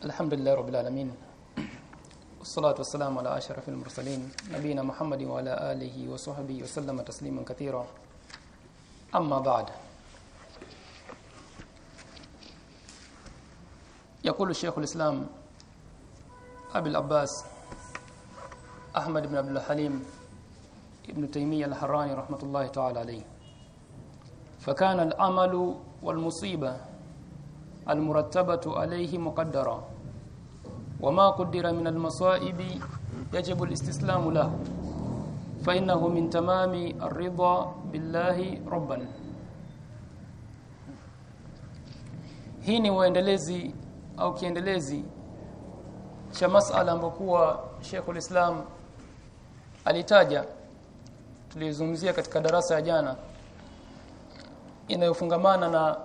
الحمد لله رب العالمين. والصلاة والسلام على أشرف المرسلين نبينا محمد وعلى آله وصحبه وسلم تسليما كثيرا. أما بعد. يقول الشيخ الإسلام أبي العباس أحمد بن عبد الحليم ابن تيمية الحراني رحمة الله تعالى عليه. فكان العمل والمصيبة المرتبة عليه مقدرة. wama qudira min almasaibi yajibu alistislamu lahu fa innahu min tamami ar-ridha billahi rabban hii ni uendelezi au kiendelezi cha masala ambokuwa Sheikhul Islam alitaja tulizungumzia katika darasa ya jana inayofungamana na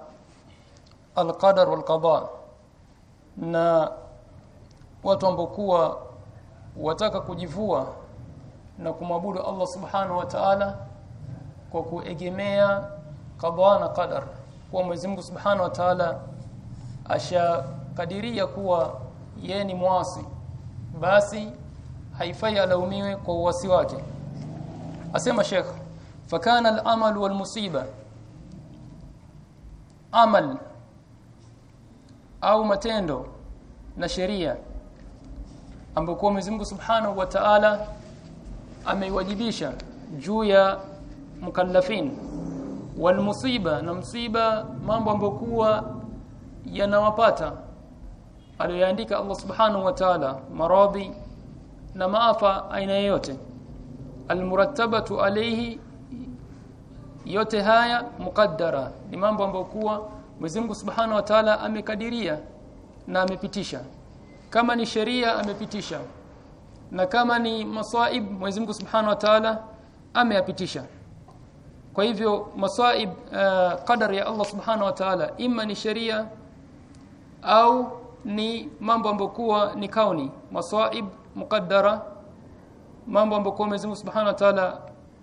al-qadar na watu ambao ambokuwa wataka kujivua na kumwabudu Allah subhanahu wa ta'ala kwa kuegemea qada na qadar. Kwa Mwenyezi Mungu subhanahu wa ta'ala ashakadiria kuwa yeye ni mwasi basi haifai alaumiwe kwa uasi wake. Asema Sheikh fakana al-amal wal musiba amal au matendo na sheria ambayo Mwenyezi Mungu Subhanahu wa Ta'ala ameiwajibisha juu ya mukallafin wal musiba na msiba mambo ambokuwa yanawapata. Aliyoandika Allah Subhanahu wa Ta'ala maradhi na maafa aina yoyote. Almurattabatu alayhi yote haya mukaddara ni mambo ambayo kuwa Mwenyezi Mungu Subhanahu wa Ta'ala amekadiria na amepitisha kama ni sheria amepitisha na kama ni masaib Mwenyezi Mungu Subhanahu wa Ta'ala ameyapitisha kwa hivyo masaib uh, qadar ya Allah Subhanahu wa Ta'ala imma ni sheria au ni mambo ambayo kuwa ni kauni masaib mukaddara mambo ambayo Mwenyezi Mungu Subhanahu wa Ta'ala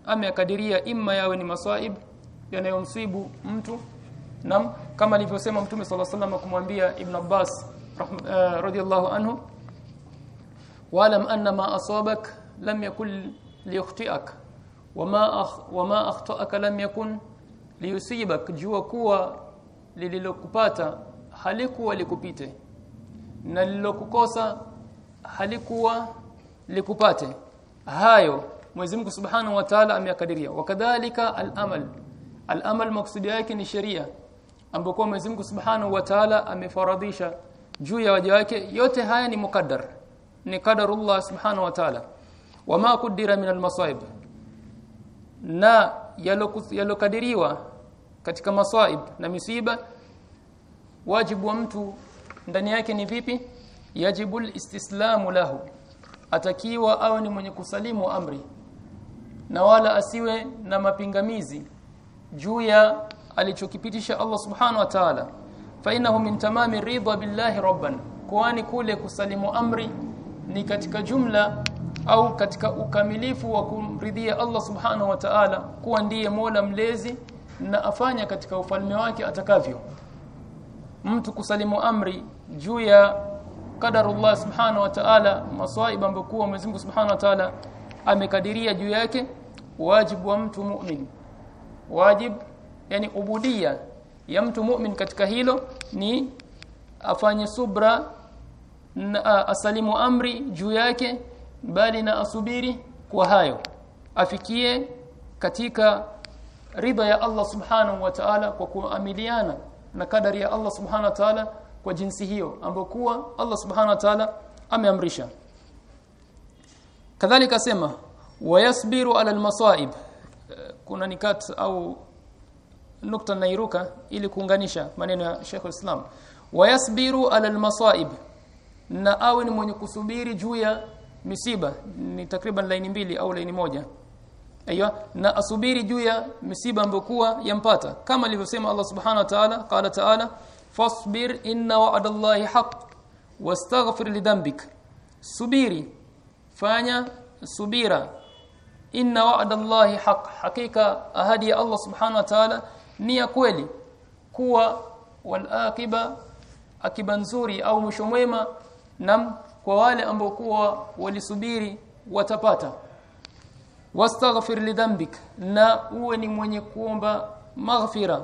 ameyakadiria imma yawe ni masaib yanayomsibu mtu nam kama alivyosema Mtume صلى الله عليه kumwambia Ibn Abbas uh, radiyallahu anhu walam anna ma asabak lam yakun liyukhtiak wama akh, wama akhtaaka lam yakun liyusibak jua kuwa lililokupata halikuwa likupite na lililokukosa halikuwa likupate hayo Mwenyezi Mungu Subhanahu wa Ta'ala ameyakadiria wakadhalika al-amal al-amal maksudi yake ni sheria ambapo Mwenyezi Mungu Subhanahu wa Ta'ala amefaradhisha juu ya waja wake yote haya ni mukaddar ni qadarullah Subhanahu wa Ta'ala. Wama kudira min almasaib na yalokadiriwa katika masaib na misiba wajibu wa mtu ndani yake ni vipi? Yajibu istislamu lahu atakiwa awe ni mwenye kusalimu amri na wala asiwe na mapingamizi juu ya alichokipitisha Allah subhanahu wa ta'ala fa innahu min tamami ridha billahi rabban. Kwani kule kusalimu amri ni katika jumla au katika ukamilifu wa kumridhia Allah subhanahu wa ta'ala kuwa ndiye Mola mlezi na afanya katika ufalme wake atakavyo. Mtu kusalimu amri juu ya qadarullah subhanahu wa ta'ala masaiba ambayo Mwenyezi Mungu subhanahu wa ta'ala amekadiria juu yake wajibu wa mtu mu'min. Wajib yani ubudia ya mtu mu'min katika hilo ni afanye subra na asalimu amri juu yake bali na asubiri kwa hayo. Afikie katika ridha ya Allah subhanahu wa ta'ala kwa kuamiliana na kadari ya Allah subhanahu wa ta'ala kwa jinsi hiyo ambayo kuwa Allah subhanahu wa ta'ala ameamrisha. Kadhalika sema wayasbiru ala almasaib. Kuna nikat au nukta nairuka ili kuunganisha maneno ya Sheikh Islam. Wayasbiru ala almasaib na awe ni mwenye kusubiri juu ya misiba. Ni takriban laini mbili au laini moja. Aiyo na asubiri juu ya misiba ambokuwa yampata. Kama alivyosema Allah subhanahu wa ta'ala qala ta'ala fasbir inna wa'dallahi haqq wastaghfir lidhanbik subiri fanya subira. Inna wa'dallahi haqq hakika ahadi ya Allah subhanahu wa ta'ala ni ya kweli kuwa wal akiba nzuri au mwisho mwema na kwa wale ambao kuwa walisubiri watapata. Wastaghfir lidhanbik na uwe ni mwenye kuomba maghfira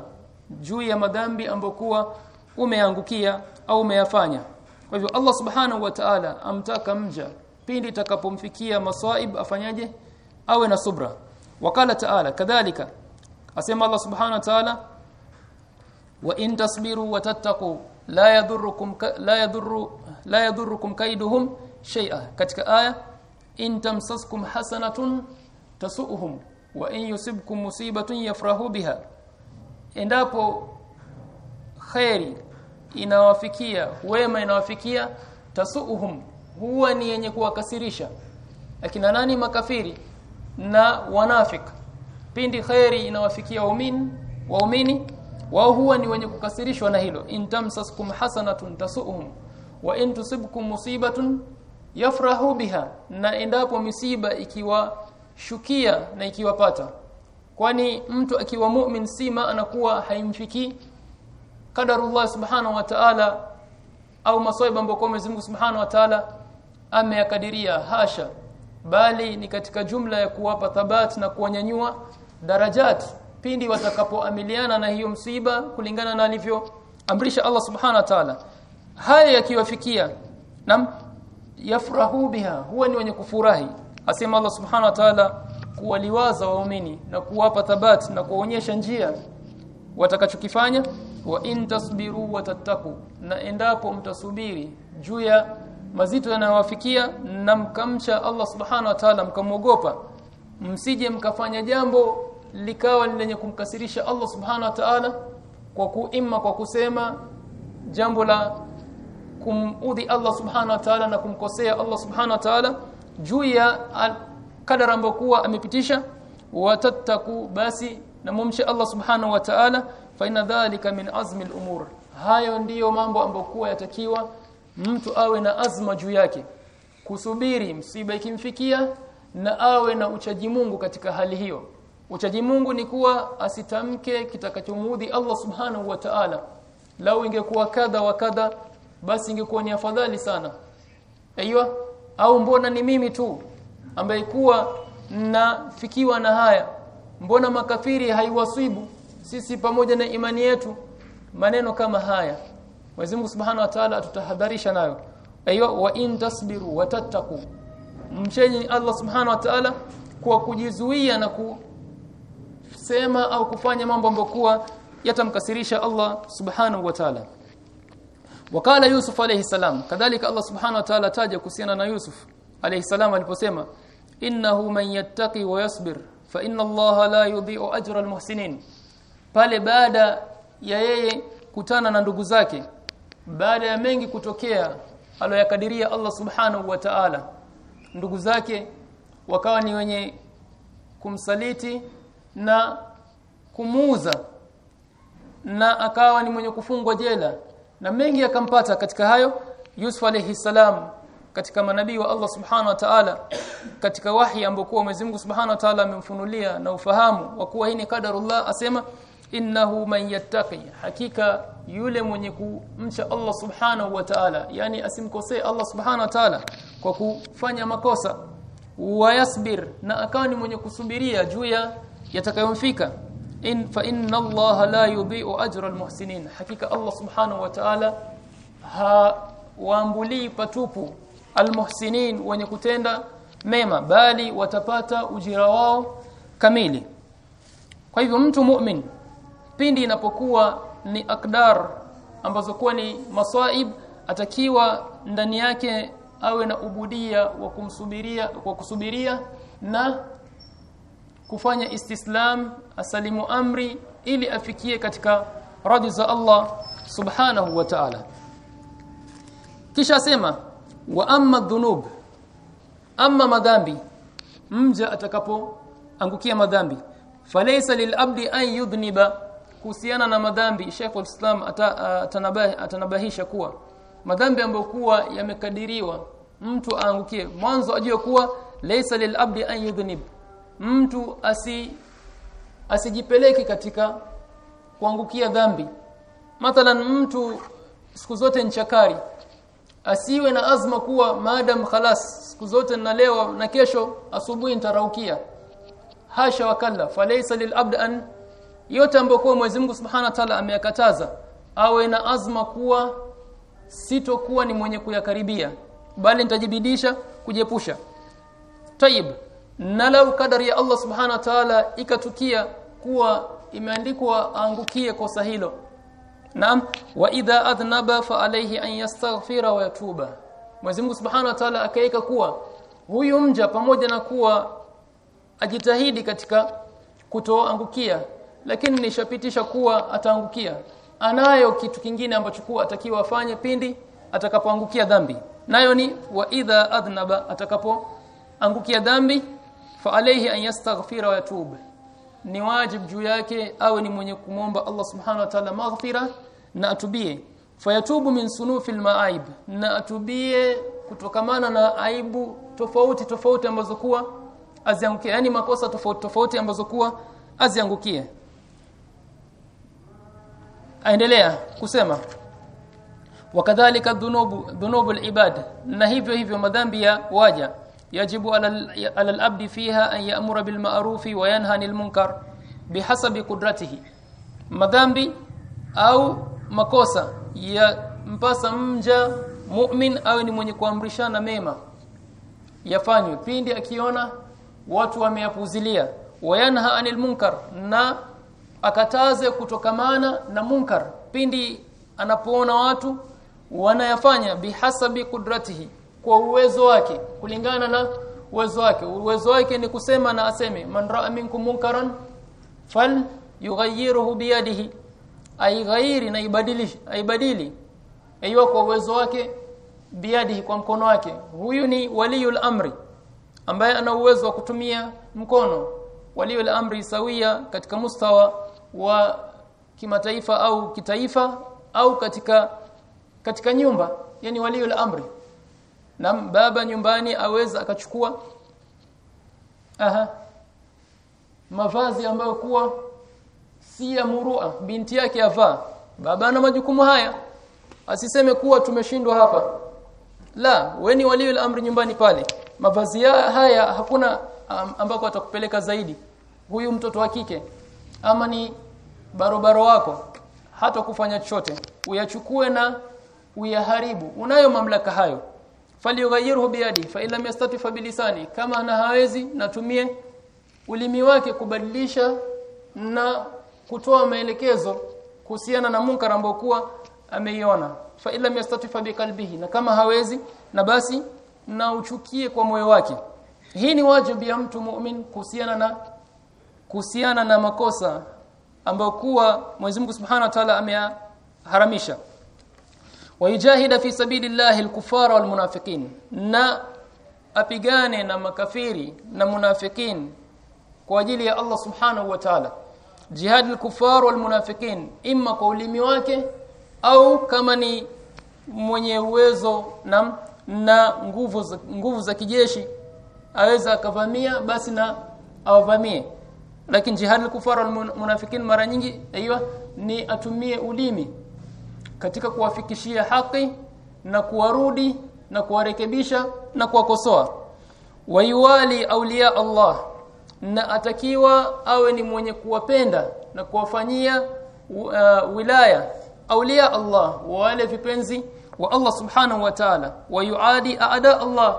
juu ya madhambi ambayo kuwa umeangukia au umeyafanya. Kwa hivyo Allah subhanahu wa ta'ala amtaka mja pindi itakapomfikia masaib afanyaje? Awe na subra. Wakala ta'ala kadhalika asema Allah subhanahu wa ta'ala wa in tasbiru wa tattaqu la yadhurrukum la yadhurru la yadhurrukum kaiduhum shay'a. Katika aya in tamsaskum hasanatun tasu'uhum wa in yusibkum musibatun yafrahu biha. Endapo khairi inawafikia wema inawafikia tasuuhum huwa ni yenye kuwakasirisha. Akina nani? Makafiri na wanafik pindi khairi inawafikia waumini waumini wao huwa ni wenye kukasirishwa na hilo. In tamsasukum hasanatun tasuum wa in tusibkum musibatun yafrahu biha na endapo misiba ikiwa shukia na ikiwapata. Kwani mtu akiwa mu'min sima anakuwa haimfikii qadarullah subhanahu wa ta'ala au masoiba ambayo Mwenyezi Mungu subhanahu wa ta'ala ameyakadiria hasha. Bali ni katika jumla ya kuwapa thabati na kuwanyanyua darajat pindi watakapoamiliana na hiyo msiba kulingana na alivyo amrisha Allah subhanahu wa ta'ala. Haya yakiwafikia nam yafrahu biha huwa ni wenye kufurahi. Asema Allah subhanahu wa ta'ala kuwaliwaza waumini na kuwapa thabat na kuonyesha njia watakachokifanya. Wa in tasbiru wa tattaku na endapo mtasubiri juu ya mazito yanayowafikia na mkamcha Allah subhanahu wa ta'ala mkamwogopa msije mkafanya jambo likawa ni lenye kumkasirisha Allah subhana wa ta'ala kwa kuima kwa kusema jambo la kumudhi Allah subhana wa ta'ala na kumkosea Allah subhana wa ta'ala juu ya kadara ambayo kuwa amepitisha. Watattaku basi na mumshi Allah subhanahu wa ta'ala fa inna dhalika min azmi al-umur. Hayo ndiyo mambo ambayo kuwa yatakiwa mtu awe na azma juu yake. Kusubiri msiba ikimfikia na awe na uchaji Mungu katika hali hiyo uchaji Mungu ni kuwa asitamke kitakachomudhi Allah subhanahu wa ta'ala. Lau ingekuwa kadha wa kadha basi ingekuwa ni afadhali sana. Aiywa au mbona ni mimi tu ambaye kuwa nafikiwa na haya? Mbona makafiri haiwasibu? Sisi pamoja na imani yetu maneno kama haya. Mwenyezi Mungu Subhanahu wa Ta'ala atutahadharisha nayo. Aiywa wa in tasbiru wa tattaqu. Mcheni Allah Subhanahu wa Ta'ala kwa kujizuia na kusema au kufanya mambo ambokuwa yatamkasirisha Allah Subhanahu wa Ta'ala. Wakala Yusuf alayhi salam kadhalika Allah Subhanahu wa Ta'ala taja kuhusiana na Yusuf alayhi salam aliposema innahu man yattaqi wa yasbir fa inna Allah la yudhi'u ajra almuhsinin. Pale baada ya yeye kutana na ndugu zake baada ya mengi kutokea aloyakadiria Allah subhanahu wa ta'ala ndugu zake wakawa ni wenye kumsaliti na kumuuza na akawa ni mwenye kufungwa jela. Na mengi akampata katika hayo Yusuf alayhi salam katika manabii wa Allah subhanahu wa ta'ala katika wahi ambokuwa Mwenyezi Mungu subhanahu wa ta'ala amemfunulia na ufahamu wa kuwa hii ni qadarullah asema innahu man yattaqi hakika yule mwenye kumcha Allah subhanahu wa ta'ala yani asimkosee Allah subhanahu wa ta'ala kwa kufanya makosa wayasbir na akawa ni mwenye kusubiria juu ya yatakayomfika. In fa inna Allah la yudhi'u ajra almuhsinin. Hakika Allah subhanahu wa ta'ala ha waambulii patupu almuhsinin wenye kutenda mema bali watapata ujira wao kamili. Kwa hivyo mtu mu'min pindi inapokuwa ni akdar ambazo kuwa ni masaib atakiwa ndani yake awe na ubudia wa kumsubiria kwa kusubiria na kufanya istislam asalimu amri ili afikie katika radhi za Allah subhanahu wa ta'ala. Kisha asema wa amma dhunub amma madhambi mja atakapoangukia madhambi. Falaysa lilabdi an yudhniba kuhusiana na madhambi Sheikh al-Islam atanabahi atanabahisha kuwa madhambi ambayo kuwa yamekadiriwa mtu aangukie. Mwanzo ajue kuwa laysa lilabdi an yudhnib mtu asi asijipeleke katika kuangukia dhambi. Mathalan mtu siku zote nchakari asiwe na azma kuwa madam khalas siku zote nalewa na kesho asubuhi nitaraukia. Hasha wakalla falaysa lilabd an yote ambayo kwa Mwenyezi Mungu Subhanahu wa Ta'ala ameyakataza awe na azma kuwa sitokuwa ni mwenye kuyakaribia bali nitajibidisha kujepusha tayib na lau kadari ya Allah subhana wa Ta'ala ikatukia kuwa imeandikwa aangukie kosa hilo. Naam wa idha adhnaba fa alayhi an yastaghfira wa yatuba. Mwenyezi Mungu Subhanahu wa Ta'ala akaika kuwa huyu mja pamoja na kuwa ajitahidi katika kutoangukia lakini nishapitisha kuwa ataangukia. Anayo kitu kingine ambacho kuwa atakiwa afanye pindi atakapoangukia dhambi. Nayo ni wa idha adhnaba atakapoangukia dhambi fa alayhi an yastaghfira wa yatub ni wajib juu yake awe ni mwenye kumomba Allah subhanahu wa ta'ala maghfira na atubie. Fayatubu min sunufi almaaib. Na atubie kutokamana na aibu tofauti tofauti ambazo kuwa aziangukie. Yani makosa tofauti tofauti ambazo kuwa aziangukie. Aendelea kusema wakadhalika dhunubu dhunubu alibad. Na hivyo hivyo madhambi ya waja yajibu على al-abdi fiha an بالمعروف وينهى عن المنكر بحسب قدرته madhambi au makosa ya mpasa mja mu'min awe ni mwenye kuamrishana mema yafanywe. Pindi akiona watu wameyapuzilia wayanha anil munkar na akataze kutokamana na munkar pindi anapoona watu wanayafanya bihasabi kudratihi kwa uwezo wake kulingana na uwezo wake. Uwezo wake ni kusema na aseme man ra'a minkum munkaran fal yughayyiruhu biyadihi. Aighairi na ibadili aibadili. Aiyo kwa uwezo wake biyadihi kwa mkono wake. Huyu ni waliyul amri ambaye ana uwezo wa kutumia mkono. Waliyul amri sawia katika mustawa wa kimataifa au kitaifa au katika katika nyumba. Yani waliyul amri na baba nyumbani aweza akachukua aha mavazi ambayo kuwa si ya murua binti yake avaa. Baba ana majukumu haya. Asiseme kuwa tumeshindwa hapa. La weni walio amri nyumbani pale. Mavazi haya hakuna ambako atakupeleka zaidi. Huyu mtoto wa kike. Ama ni barobaro wako. Hata kufanya chochote. Uyachukue na uyaharibu. Unayo mamlaka hayo falyughayyirhu biyadi fa illam yastati fa bilisani. Kama ana hawezi natumie ulimi wake kubadilisha na kutoa maelekezo kuhusiana na munkar ambao kuwa ameiona. Fa illam yastati fa biqalbihi na kama hawezi na basi na uchukie kwa moyo wake. Hii ni wajibu ya mtu mu'min kuhusiana na kuhusiana na makosa ambayo kuwa Mwenyezi Mungu Subhanahu wa Ta'ala ameharamisha wayujahida fi sabilillahi alkufara walmunafiqin. Wal munafiqin na apigane na makafiri na munafikin kwa ajili ya Allah Subhanahu wa Ta'ala. Jihad al-kuffar wal munafiqin imma kwa ulimi wake au kama ni mwenye uwezo na na nguvu za, nguvu za kijeshi aweza akavamia basi na awavamie. Lakini jihad al-kuffar mara nyingi aiywa ni atumie ulimi katika kuwafikishia haki na kuwarudi na kuwarekebisha na kuwakosoa. Wayuwali aulia Allah na atakiwa awe ni mwenye kuwapenda na kuwafanyia uh, wilaya aulia Allah wale vipenzi wa Allah subhanahu wa ta'ala. Wayuadi aada Allah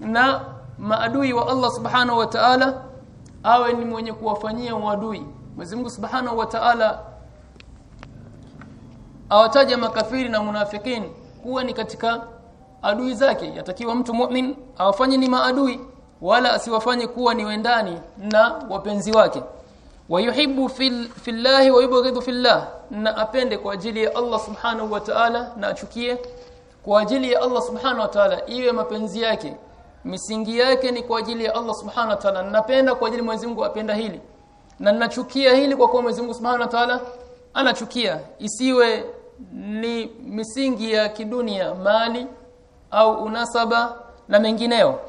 na maadui wa Allah subhanahu wa ta'ala awe ni mwenye kuwafanyia uadui Mwenyezi Mungu subhanahu wa ta'ala awataja makafiri na munafikin. Kuwa ni katika adui zake. Yatakiwa mtu mu'min awafanye ni maadui wala asiwafanye kuwa ni wendani na wapenzi wake. Wayuhibbu fil fillahi wa yubghidhu fillah na apende kwa ajili ya Allah subhanahu wa ta'ala na achukie kwa ajili ya Allah subhanahu wa ta'ala iwe mapenzi yake. Misingi yake ni kwa ajili ya Allah subhanahu wa ta'ala. Ninapenda kwa ajili Mwenyezi Mungu apenda hili. Na ninachukia hili kwa kuwa Mwenyezi Mungu subhanahu wa ta'ala anachukia. Isiwe ni misingi ya kidunia mali au unasaba na mengineo.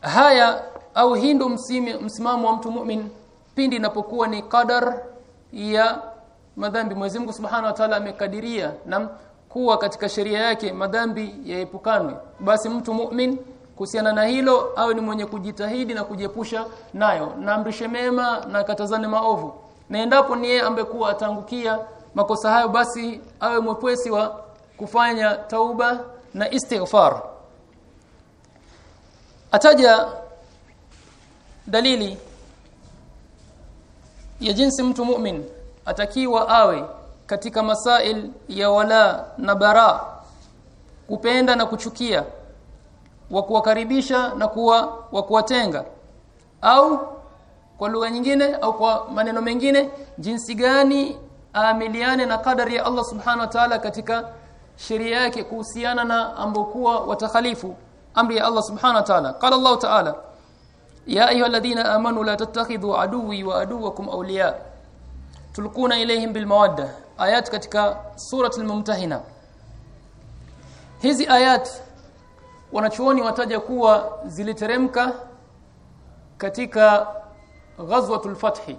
Haya au hindu msimamo wa mtu mu'min pindi inapokuwa ni qadar ya madhambi. Mwenyezi Mungu Subhanahu wa Ta'ala amekadiria na kuwa katika sheria yake madhambi yaepukanwe. Basi mtu mu'min kuhusiana na hilo awe ni mwenye kujitahidi na kujiepusha nayo. Na amrishe mema na katazane maovu na endapo ni yeye ambekuwa atangukia makosa hayo basi awe mwepesi wa kufanya tauba na istighfar. Ataja dalili ya jinsi mtu mu'min atakiwa awe katika masail ya wala na bara kupenda na kuchukia wa kuwakaribisha na kuwa wa kuwatenga au kwa lugha nyingine au kwa maneno mengine jinsi gani aamiliane na kadari ya Allah subhanahu wa ta'ala katika sheria yake kuhusiana na ambokuwa watakhalifu amri ya Allah subhanahu wa ta'ala. Qala Allah ta'ala ya ayyuhalladhina amanu la tattakhidhu aduwwi wa aduwwakum awliya. Tulquna ilayhim bilmawadda ayat katika surati al-mumtahina hizi ayat wanachuoni wataja kuwa ziliteremka katika ghazwatul fathi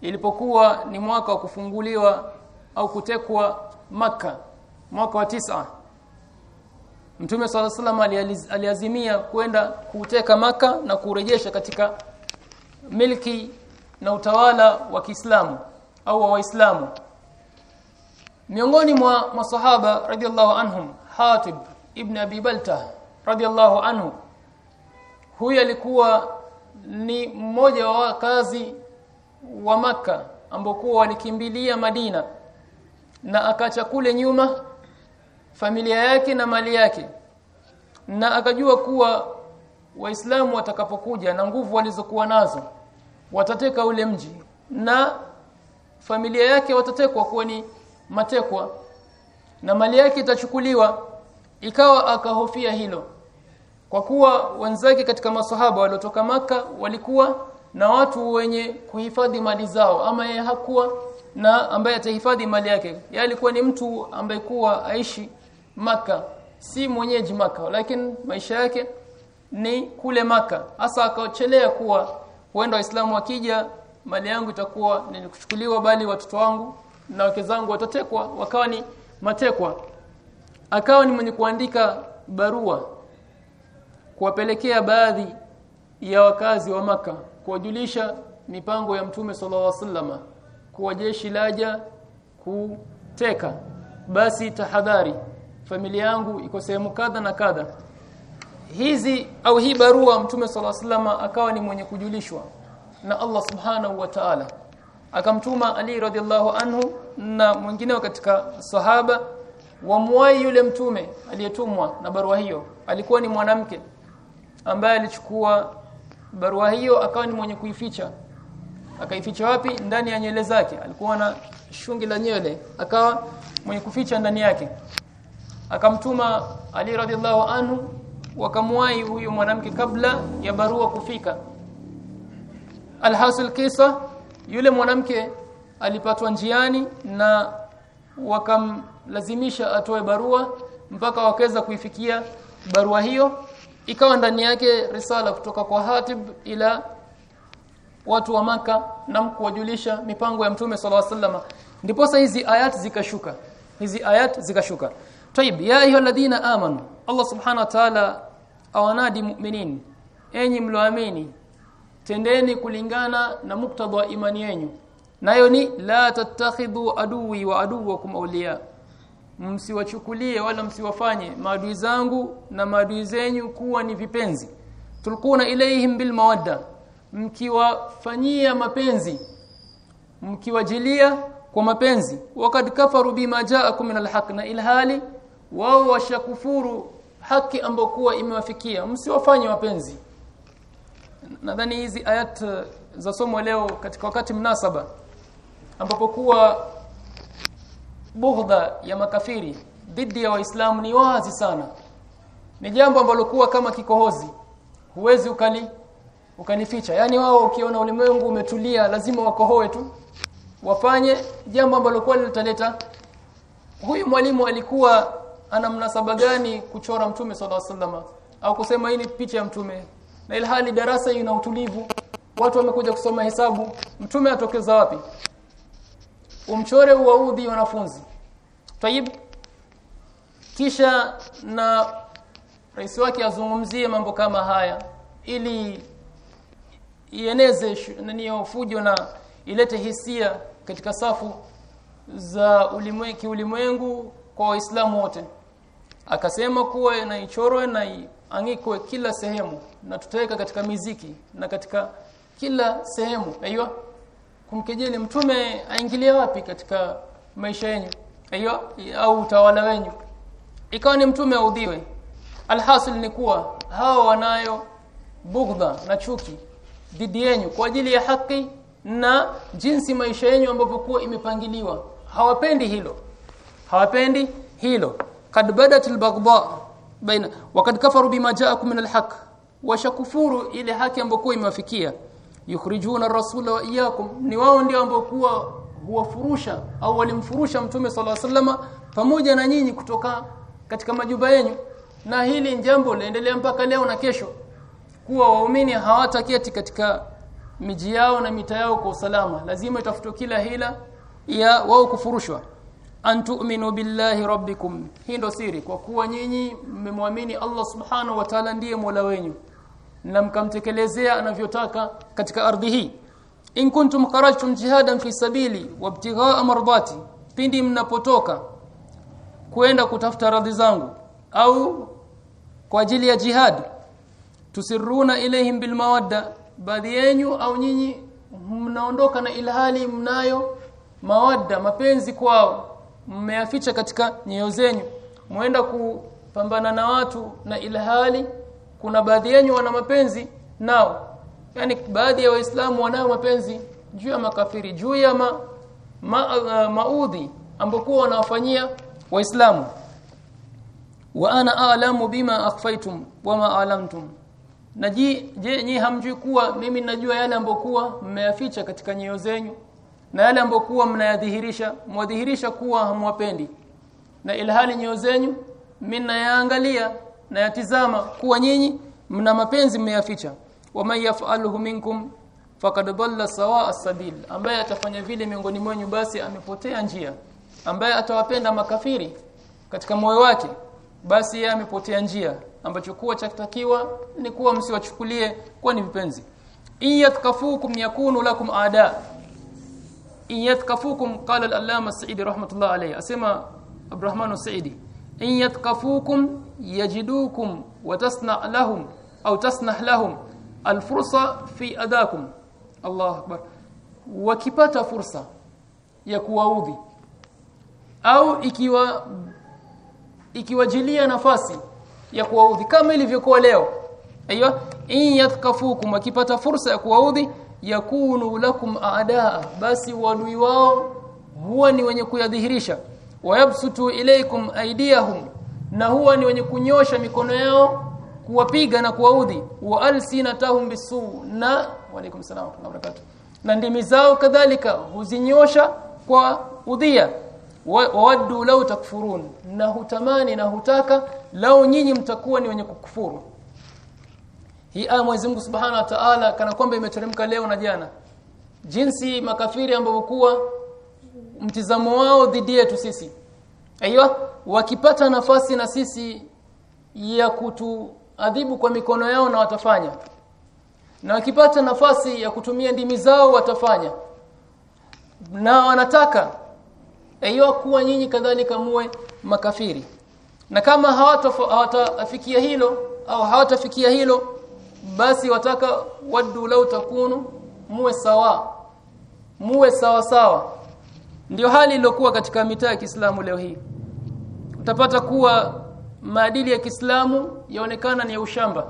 ilipokuwa ni mwaka wa kufunguliwa au kutekwa maka mwaka wa tisa Mtume صلى الله عليه aliazimia kwenda kuteka maka na kurejesha katika milki na utawala wa Kiislamu au wa Waislamu miongoni mwa masahaba radhiallahu anhum Hatib ibn Abi Balta radhiallahu anhu huyu alikuwa ni mmoja wa wakazi wa maka ambao walikimbilia Madina. Na akacha kule nyuma familia yake na mali yake. Na akajua kuwa waislamu watakapokuja na nguvu walizokuwa nazo watateka ule mji. Na familia yake watatekwa kuwa ni matekwa. Na mali yake itachukuliwa ikawa akahofia hilo kwa kuwa wenzake katika masahaba waliotoka maka walikuwa na watu wenye kuhifadhi mali zao. Ama yeye hakuwa na ambaye atahifadhi mali yake. Yeye alikuwa ni mtu ambaye kuwa aishi maka si mwenyeji maka lakini maisha yake ni kule maka hasa akachelea kuwa huenda waislamu wakija mali yangu itakuwa ni kuchukuliwa bali watoto wangu na wake zangu watatekwa wakawa ni matekwa. Akawa ni mwenye kuandika barua kuwapelekea baadhi ya wakazi wa maka kuwajulisha mipango ya mtume sallallahu alaihi wasallama kuwa jeshi laja kuteka. Basi tahadhari familia yangu iko sehemu kadha na kadha. Hizi au hii barua mtume sallallahu alaihi wasallama akawa ni mwenye kujulishwa na Allah subhanahu wa ta'ala. Akamtuma Ali radhiallahu anhu na mwingine katika sahaba wamwai yule mtume aliyetumwa na barua hiyo. Alikuwa ni mwanamke ambaye alichukua barua hiyo akawa ni mwenye kuificha. Akaificha wapi? Ndani ya nywele zake. Alikuwa na shungi la nywele. Akawa mwenye kuficha ndani yake. Akamtuma Ali radhiallahu anhu wakamwahi huyo mwanamke kabla ya barua kufika. Alhasil kisa yule mwanamke alipatwa njiani na wakamlazimisha atoe barua mpaka wakaweza kuifikia barua hiyo ikawa ndani yake risala kutoka kwa Hatib ila watu wa maka na kuwajulisha mipango ya mtume sallallahu alaihi wasallam. Ndipo hizi ayat zikashuka. Hizi ayat zikashuka. Tayib ya ayyuhalladhina amanu Allah subhanahu wa ta'ala awanadi mu'minin. Enyi mloamini tendeni kulingana na muktadha wa imani yenu. Nayo ni la tattakhidhu aduwi wa aduwakum awliya msiwachukulie wala msiwafanye maadui zangu na maadui zenyu kuwa ni vipenzi. Tulkuna ilaihim bil mawadda mkiwafanyia mapenzi mkiwajilia kwa mapenzi. Wakad kafaru bima jaakum min alhaq na ilhali wao washakufuru haki ambayo kuwa imewafikia. Msiwafanye mapenzi. Nadhani hizi ayat za somo leo katika wakati mnasaba ambapo kuwa bughdha ya makafiri dhidi ya waislamu ni wazi sana. Ni jambo ambalo kuwa kama kikohozi huwezi ukali ukalificha yani wao ukiona ulimwengu umetulia lazima wakohoe tu wafanye jambo ambalo kwa litaleta. Huyu mwalimu alikuwa ana mnasaba gani kuchora mtume sallallahu alaihi wasallam? Au kusema hii ni picha ya mtume? Na ilhali darasa ina utulivu watu wamekuja kusoma hesabu. Mtume atokeza wapi umchore uwaudhi wanafunzi. Tayib. Kisha na rais wake azungumzie mambo kama haya ili ieneze nani fujo na ilete hisia katika safu za ulimwengu ulimwengu kwa waislamu wote. Akasema kuwa na ichorwe na angikwe kila sehemu na tutaweka katika miziki na katika kila sehemu. Aiyo kumkejeli mtume aingilie wapi katika maisha yenu aiyo au utawala wenu ikawa ni mtume audhiwe. Alhasil ni kuwa hao wanayo bugdha na chuki dhidi yenu kwa ajili ya haki na jinsi maisha yenu ambavyo kuwa imepangiliwa. Hawapendi hilo. Hawapendi hilo. Kad badat albaghdha baina wakad kafaru bima jaakum min alhaq. Washakufuru ile haki ambayo imewafikia yukhrijuna ar-rasula wa iyyakum. Ni wao ndio ambao kuwa huwafurusha au walimfurusha mtume sala sallama pamoja na nyinyi kutoka katika majumba yenu. Na hili jambo laendelea mpaka leo na kesho. Kuwa waumini hawataketi katika miji yao na mita yao kwa usalama. Lazima itafutwe kila hila ya wao kufurushwa. Antu'minu billahi rabbikum. Hii ndo siri kwa kuwa nyinyi mmemwamini Allah subhanahu wa ta'ala ndiye Mola wenyu na mkamtekelezea anavyotaka katika ardhi hii. In kuntum kharajtum jihadan fi sabili wabtighaa mardati pindi mnapotoka kwenda kutafuta radhi zangu au kwa ajili ya jihad tusiruna ilaihim bilmawadda baadhi yenu au nyinyi mnaondoka na ilhali mnayo mawadda mapenzi kwao mmeyaficha katika nyoyo zenyu. Muenda kupambana na watu na ilhali kuna baadhi yenu wana mapenzi nao. Yani baadhi ya waislamu wanayo mapenzi juu ya makafiri juu ya ma, ma, uh, maudhi ambokuwa wanawafanyia waislamu. Wa ana a'lamu bima akhfaytum wama a'lamtum. Na je nyi hamjui kuwa mimi najua yale ambokuwa mmeyaficha katika nyoyo zenyu na yale ambokuwa mnayadhihirisha mwadhihirisha kuwa hamwapendi. Na ilhali nyoyo zenyu nayaangalia na yatizama kuwa nyinyi mna mapenzi mmeyaficha. Waman yaf'aluhu minkum faqad dhalla sawa as-sabil. Ambaye atafanya vile miongoni mwenu basi amepotea njia. Ambaye atawapenda makafiri katika moyo wake basi yeye amepotea njia. Ambacho kuwa chatakiwa ni kuwa msiwachukulie kuwa ni vipenzi. In yathkafukum yakunu lakum aada in yathkafukum qala al-allama as-sa'idi rahmatullah alayhi. Asema Abdurrahman as-Sa'idi in yatqafukum yajidukum wa tasna lahum au tasnah lahum alfursa fi adakum. Allah akbar. Wakipata fursa ya kuwaudhi au ikiwa ikiwajilia nafasi ya kuwaudhi kama ilivyokuwa leo aiyo in yathkafukum wakipata fursa ya kuwaudhi yakunu lakum aadaa basi wadui wao huwa ni wenye kuyadhihirisha wayabsutu ilaykum aydiyahum na huwa ni wenye kunyosha mikono yao kuwapiga na kuwaudhi wa alsinatahum bisu na waalaikum salaam wa barakatuh. Na ndimi zao kadhalika huzinyosha kwa udhia wawaddu law takfurun na hutamani na hutaka lao nyinyi mtakuwa ni wenye kukufuru. Hii aya Mwenyezi Mungu Subhanahu wa Ta'ala kana kwamba imeteremka leo na jana. Jinsi makafiri ambao kuwa mtizamo wao dhidi yetu sisi. Aiyo wakipata nafasi na sisi ya kutuadhibu kwa mikono yao na watafanya. Na wakipata nafasi ya kutumia ndimi zao watafanya. Na wanataka aiyo kuwa nyinyi kadhalika muwe makafiri. Na kama hawatafikia hilo au hawatafikia hilo basi wataka waddu lau takunu muwe sawa. Muwe sawa sawa ndio hali iliyokuwa katika mitaa ya Kiislamu leo hii. Utapata kuwa maadili ya Kiislamu yaonekana ni ya ushamba.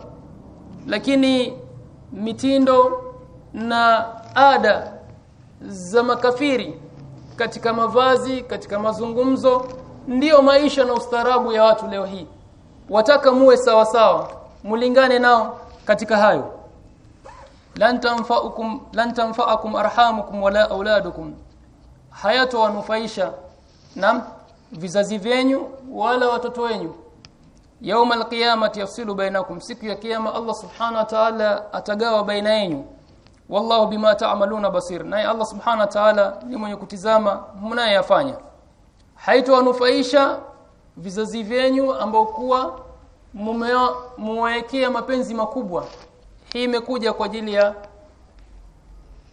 Lakini mitindo na ada za makafiri katika mavazi katika mazungumzo ndiyo maisha na ustaarabu ya watu leo hii. Wataka muwe sawa sawa mulingane nao katika hayo. Lan tanfa'ukum lan tanfa'akum arhamukum wala auladukum hayatowanufaisha nam vizazi vyenyu wala watoto wenyu. Yauma alqiyamati yafsilu bainakum siku ya kiyama Allah subhanahu wa ta'ala atagawa baina yenu. Wallahu bima ta'maluna basir naye Allah subhanahu wa ta'ala ni mwenye kutizama mnayoyafanya. Haitowanufaisha vizazi vyenyu ambao kuwa mumewekea mapenzi makubwa. Hii imekuja kwa ajili ya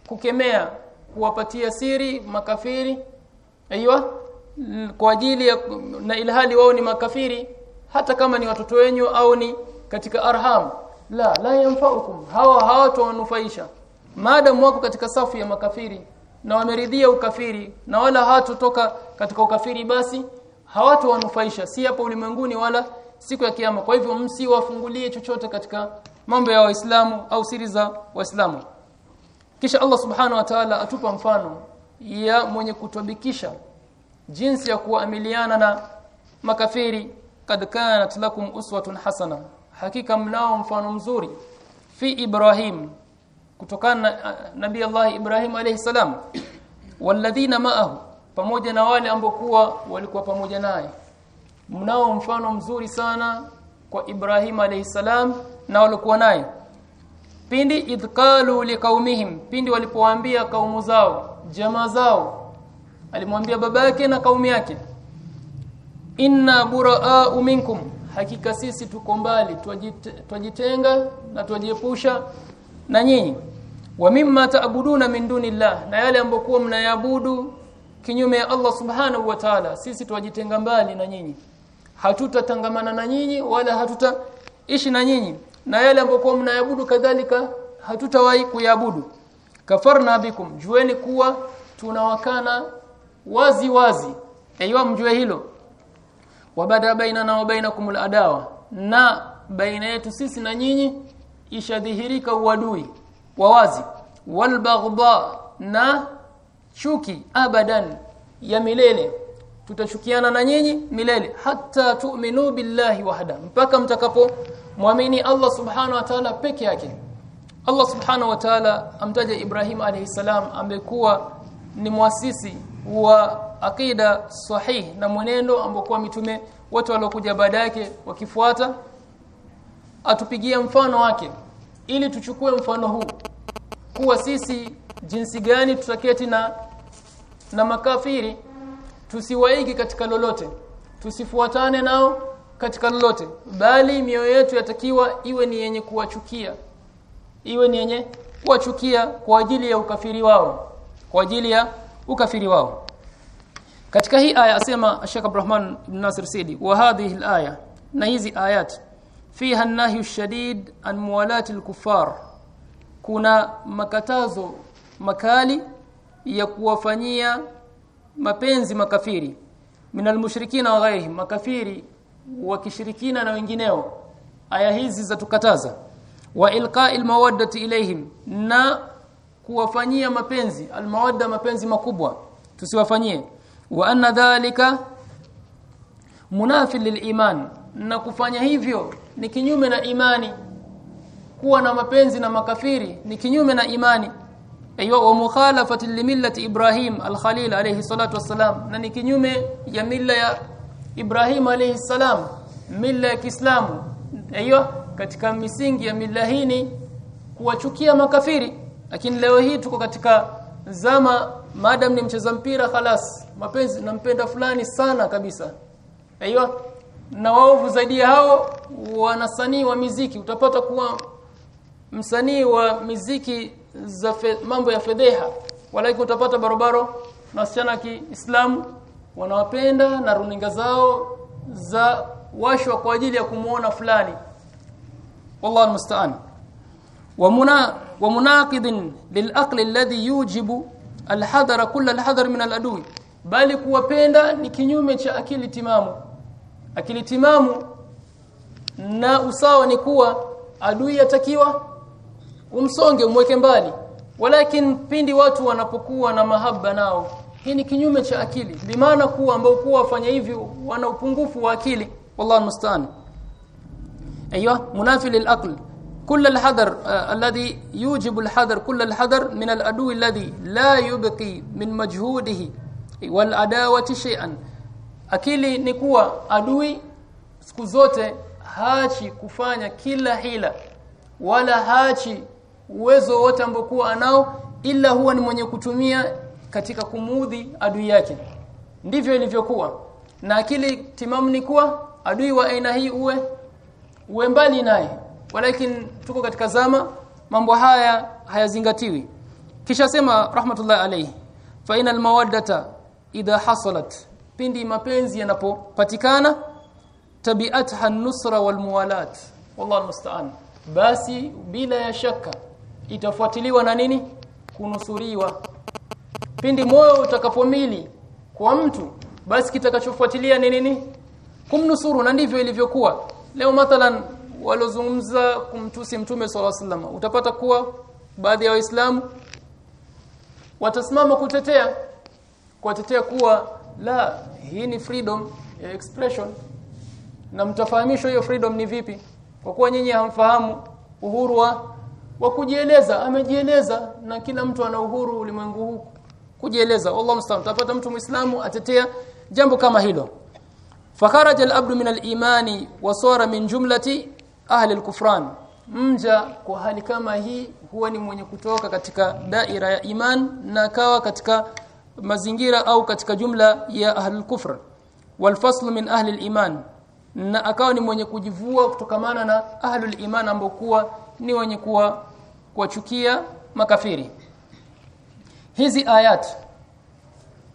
kukemea kuwapatia siri makafiri aiywa kwa ajili ya na ilhali wao ni makafiri hata kama ni watoto wenyu au ni katika arham. La la yanfa'ukum. Hawa hawatawanufaisha maadamu wako katika safu ya makafiri na wameridhia ukafiri na wala hawatotoka katika ukafiri basi hawatowanufaisha si hapa ulimwenguni wala siku ya kiyama. Kwa hivyo msiwafungulie chochote katika mambo ya waislamu au siri za waislamu kisha Allah subhanahu wa ta'ala atupa mfano ya mwenye kutobikisha jinsi ya kuamiliana na makafiri kad kanat lakum uswatun hasana. Hakika mnao mfano mzuri. Fi Ibrahim kutokana na nabii Allah Ibrahim alayhi salam. Walladhina ma'ahu pamoja na wale ambao kuwa walikuwa pamoja naye. Mnao mfano mzuri sana kwa Ibrahim alayhi salam na walikuwa naye pindi idqalu liqaumihim pindi walipowaambia kaumu zao jamaa zao alimwambia baba yake na kaumu yake inna buraa minkum. Hakika sisi tuko mbali twajitenga na twajiepusha na nyinyi. Wa mimma taabuduna min dunillah na yale ambokuwa mnayabudu kinyume ya Allah subhanahu wa ta'ala sisi twajitenga mbali na nyinyi. Hatutatangamana na nyinyi wala hatutaishi na nyinyi na yale ambayo mnaabudu kadhalika hatutawahi kuyabudu. Kafarna bikum jueni kuwa tunawakana wazi wazi. Aiwa mjue hilo. Wabada bainana wa bainakumul adawa na baina yetu sisi na nyinyi ishadhihirika uadui wa wazi. Walbaghdha na chuki abadan ya milele tutachukiana na nyinyi milele hata tu'minu billahi wahda mpaka mtakapo muamini Allah subhanahu wa ta'ala peke yake. Allah subhanahu wa ta'ala amtaja Ibrahim alayhi salam amekuwa ni muasisi wa akida sahih na mwenendo ambokuwa mitume wote waliokuja baada yake wakifuata. Atupigia mfano wake ili tuchukue mfano huu kuwa sisi jinsi gani tutaketi na na makafiri tusiwaigi katika lolote tusifuatane nao katika lolote bali mioyo yetu yatakiwa iwe ni yenye kuwachukia iwe ni yenye kuwachukia kwa ajili ya ukafiri wao kwa ajili ya ukafiri wao. Katika hii aya asema Sheikh Abdurrahman ibn Nasir Sidi wa hadhihi al-aya na hizi ayat fiha an-nahyu shadid an muwalati al-kuffar kuna makatazo makali ya kuwafanyia mapenzi makafiri. Minal mushrikina wa ghairihim makafiri wakishirikina na wengineo. Aya hizi za tukataza. Wa ilqa'il mawaddati ilaihim na kuwafanyia mapenzi almawadda mapenzi makubwa. Tusiwafanyie. Wa anna dhalika munafil liliman na kufanya hivyo ni kinyume na imani. Kuwa na mapenzi na makafiri ni kinyume na imani aiywa wa mukhalafati limillati Ibrahim alkhalil alayhi salatu wassalam. Na ni kinyume ya milla ya Ibrahim alayhi salam milla ya Kiislamu. Aiywa katika misingi ya milla hii kuwachukia makafiri. Lakini leo hii tuko katika zama madam ni mcheza mpira khalas mapenzi nampenda fulani sana kabisa. Aiywa na waovu zaidi hao wanasanii wa miziki. Utapata kuwa msanii wa miziki za fe, mambo ya fedheha walaki utapata barabaro na wasichana Kiislamu wanawapenda na runinga zao za washwa kwa ajili ya kumuona fulani wallahu almusta'an ومنا ومناقض للعقل الذي يوجب الحذر كل الحذر من العدو bali kuwapenda ni kinyume cha akili timamu akili timamu na usawa ni kuwa adui yatakiwa umsonge umweke mbali walakin pindi watu wanapokuwa na mahaba nao hii ni kinyume cha akili bimaana kuwa ambao kuwa wafanya hivyo wana upungufu wa akili wallahu musta'an ايوه منافي للعقل كل الحذر آه الذي يوجب الحذر كل الحذر من العدو الذي لا يبقي من مجهوده والعداوه شيئا akili ni kuwa adui siku zote hachi kufanya kila hila wala hachi uwezo wote ambokuwa anao ila huwa ni mwenye kutumia katika kumudhi adui yake. Ndivyo ilivyokuwa. Na akili timamu ni kuwa adui wa aina hii uwe uwe mbali naye. Walakin tuko katika zama mambo haya hayazingatiwi. Kisha sema rahmatullahi alayhi fa inal mawaddata idha hasalat. Pindi mapenzi yanapopatikana tabi'atha an-nusra wal muwalat wallahu musta'an basi bila ya shaka itafuatiliwa na nini? Kunusuriwa pindi moyo utakapomili kwa mtu basi kitakachofuatilia ni nini? Kumnusuru na ndivyo ilivyokuwa. Leo mathalan walozungumza kumtusi mtume swalla sallam utapata kuwa baadhi ya waislamu watasimama kutetea kuwatetea kuwa la hii ni freedom ya expression na mtafahamishwa hiyo freedom ni vipi? Kwa kuwa nyinyi hamfahamu uhuru wa wa kujieleza amejieleza na kila mtu ana uhuru ulimwengu huu kujieleza. Allah mstaan utapata mtu muislamu atetea jambo kama hilo. Fakharaja al-abdu min al-imani wa sara min jumlati ahli al-kufran. Mja kwa hali kama hii huwa ni mwenye kutoka katika daira ya iman na kawa katika mazingira au katika jumla ya ahli al-kufr. Wal min ahli al-iman. Na akawa ni mwenye kujivua kutokamana na ahli al-iman ambao kuwa ni wenye kuwa kuwachukia makafiri. Hizi ayat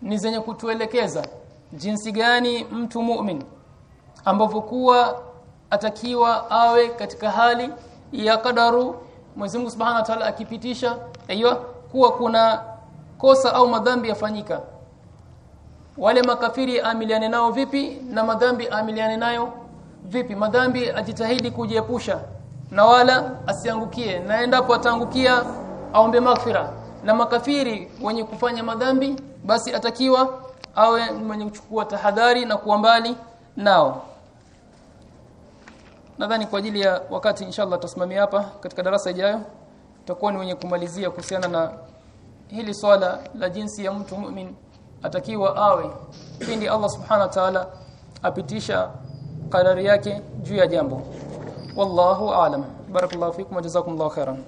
ni zenye kutuelekeza jinsi gani mtu mu'min ambavyo kuwa atakiwa awe katika hali ya kadaru Mwenyezi Mungu Subhanahu wa Ta'ala akipitisha aiyo kuwa kuna kosa au madhambi yafanyika. Wale makafiri amiliane nao vipi na madhambi amiliane nayo vipi? Madhambi ajitahidi kujiepusha na wala asiangukie. Na endapo ataangukia aombe maghfira. Na makafiri wenye kufanya madhambi basi atakiwa awe mwenye kuchukua tahadhari na kuwa mbali nao. Nadhani kwa ajili ya wakati inshallah tutasimamia hapa katika darasa ijayo. Tutakuwa ni wenye kumalizia kuhusiana na hili swala la jinsi ya mtu mu'min atakiwa awe pindi Allah subhanahu wa ta'ala apitisha kadari yake juu ya jambo والله أعلم. بارك الله فيكم وجزاكم الله خيرا.